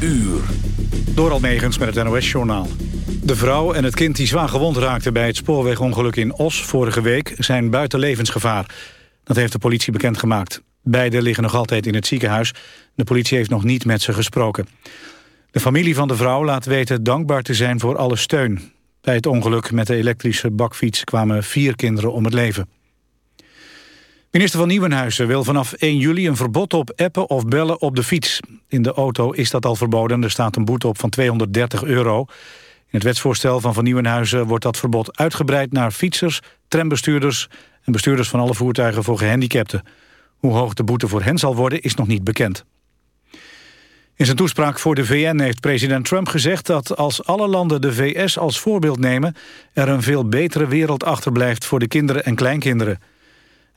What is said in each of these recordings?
uur. Door Almegens met het NOS-journaal. De vrouw en het kind die zwaar gewond raakten bij het spoorwegongeluk in Os vorige week zijn buiten levensgevaar. Dat heeft de politie bekendgemaakt. Beiden liggen nog altijd in het ziekenhuis. De politie heeft nog niet met ze gesproken. De familie van de vrouw laat weten dankbaar te zijn voor alle steun. Bij het ongeluk met de elektrische bakfiets kwamen vier kinderen om het leven. Minister van Nieuwenhuizen wil vanaf 1 juli een verbod op appen of bellen op de fiets. In de auto is dat al verboden. Er staat een boete op van 230 euro. In het wetsvoorstel van Van Nieuwenhuizen wordt dat verbod uitgebreid naar fietsers, trambestuurders en bestuurders van alle voertuigen voor gehandicapten. Hoe hoog de boete voor hen zal worden is nog niet bekend. In zijn toespraak voor de VN heeft president Trump gezegd dat als alle landen de VS als voorbeeld nemen, er een veel betere wereld achterblijft voor de kinderen en kleinkinderen.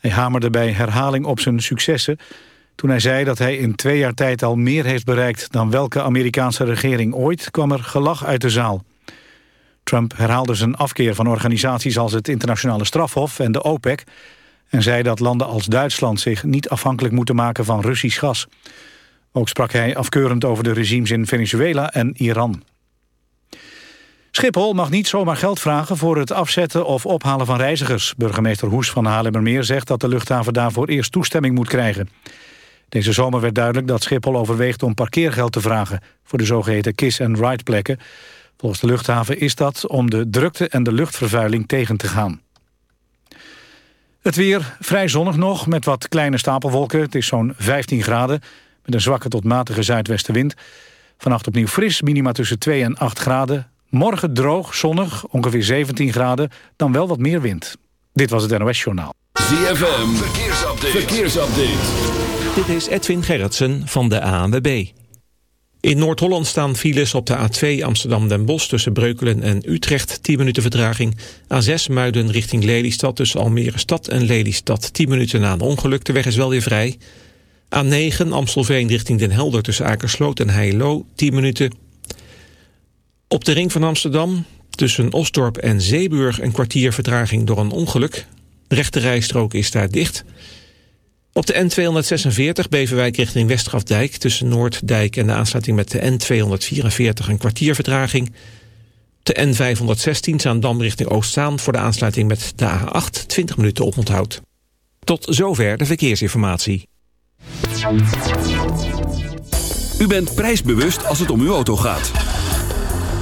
Hij hamerde bij herhaling op zijn successen toen hij zei dat hij in twee jaar tijd al meer heeft bereikt dan welke Amerikaanse regering ooit, kwam er gelach uit de zaal. Trump herhaalde zijn afkeer van organisaties als het Internationale Strafhof en de OPEC en zei dat landen als Duitsland zich niet afhankelijk moeten maken van Russisch gas. Ook sprak hij afkeurend over de regimes in Venezuela en Iran. Schiphol mag niet zomaar geld vragen voor het afzetten of ophalen van reizigers. Burgemeester Hoes van Haarlemmermeer zegt dat de luchthaven daarvoor eerst toestemming moet krijgen. Deze zomer werd duidelijk dat Schiphol overweegt om parkeergeld te vragen... voor de zogeheten kiss-and-ride plekken. Volgens de luchthaven is dat om de drukte en de luchtvervuiling tegen te gaan. Het weer vrij zonnig nog, met wat kleine stapelwolken. Het is zo'n 15 graden, met een zwakke tot matige zuidwestenwind. Vannacht opnieuw fris, minima tussen 2 en 8 graden. Morgen droog, zonnig, ongeveer 17 graden, dan wel wat meer wind. Dit was het NOS Journaal. ZFM, verkeersupdate. verkeersupdate. Dit is Edwin Gerritsen van de ANWB. In Noord-Holland staan files op de A2 Amsterdam-Den Bosch... tussen Breukelen en Utrecht, 10 minuten vertraging. A6 Muiden richting Lelystad tussen Almere Stad en Lelystad... 10 minuten na een ongeluk, de weg is wel weer vrij. A9 Amstelveen richting Den Helder tussen Akersloot en Heilo, 10 minuten. Op de ring van Amsterdam tussen Osdorp en Zeeburg... een kwartier vertraging door een ongeluk. De rechte rijstrook is daar dicht... Op de N246 Beverwijk richting Westgrafdijk... tussen Noorddijk en de aansluiting met de N244 een kwartier vertraging. De N516 Zaandam richting Oostzaan... voor de aansluiting met de A8 20 minuten oponthoud. Tot zover de verkeersinformatie. U bent prijsbewust als het om uw auto gaat.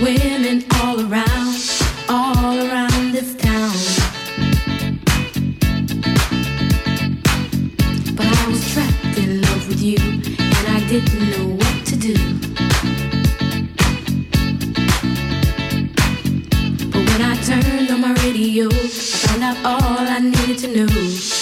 women all around, all around this town. But I was trapped in love with you, and I didn't know what to do. But when I turned on my radio, I found out all I needed to know.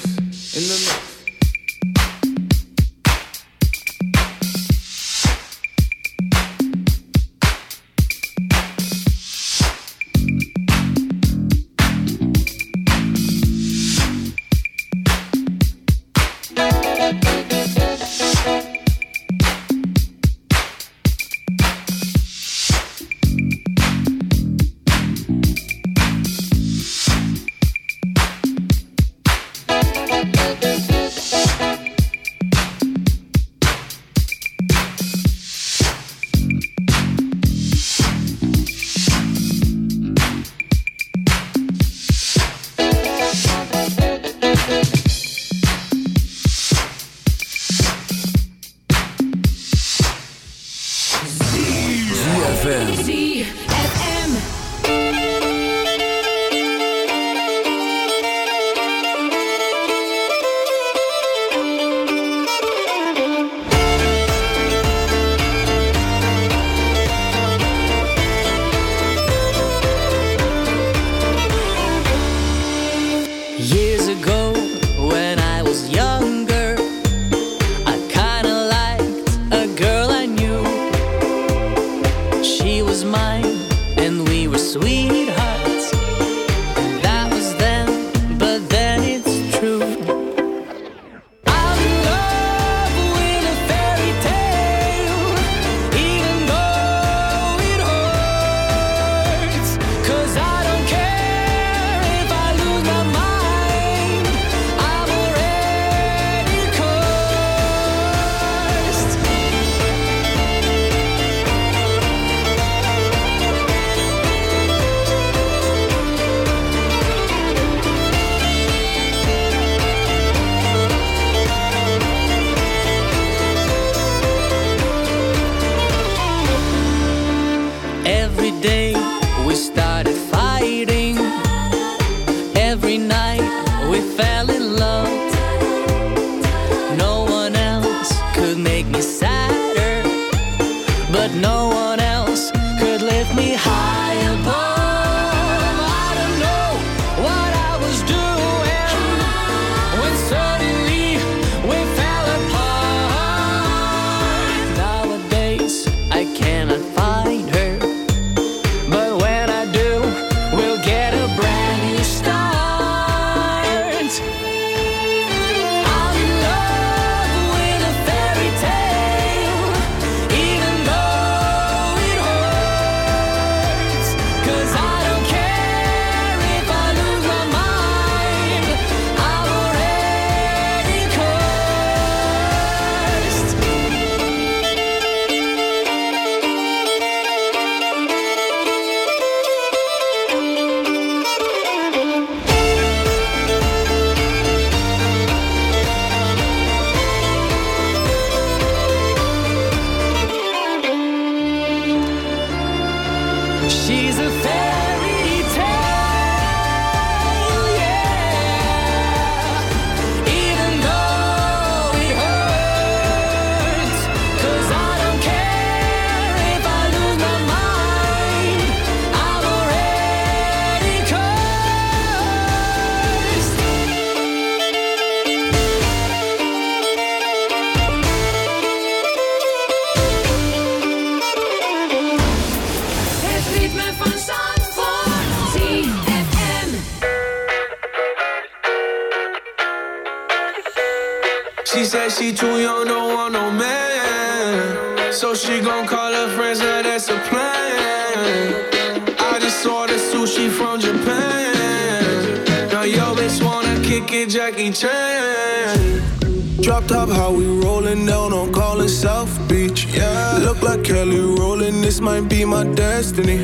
Top, how we rolling down on calling South Beach. Yeah, look like Kelly rolling. This might be my destiny.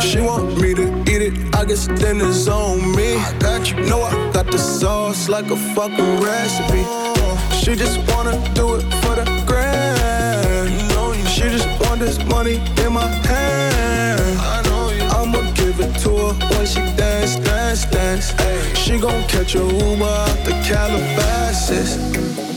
She want me to eat it. I guess then it's on me. I got you. Know I got the sauce like a fucking recipe. She just wanna do it for the grand. She just want this money in my hand. I'ma give it to her when she dance, dance, dance. She gon' catch a Uber out the Calabasas.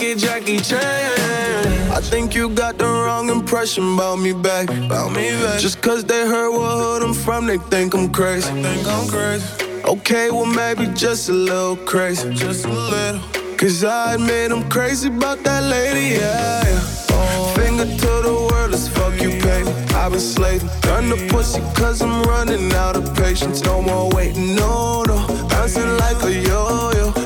It, Jackie Chan. I think you got the wrong impression about me back. About me back. Just cause they heard what hood I'm from, they think I'm crazy. think I'm crazy. Okay, well maybe just a little crazy. Just a little. Cause I admit I'm crazy about that lady, yeah. yeah. Finger to the world as fuck you pay. I've been slaving. Done the pussy cause I'm running out of patience. No more waiting, no, no. Bouncing like a yo-yo.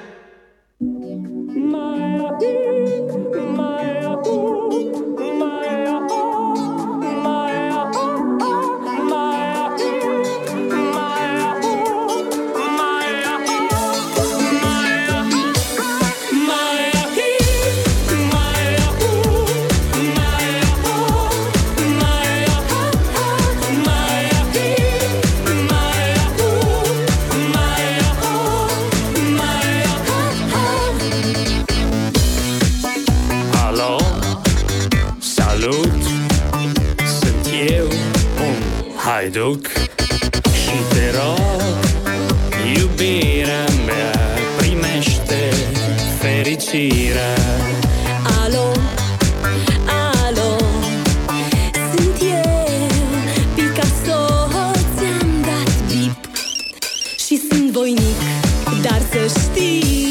Haiduc Și te rog, iubirea mea Primește fericirea. Alo, alo, sunt eu, Picasso, ți-am dat bip și sunt voinic, dar să știi,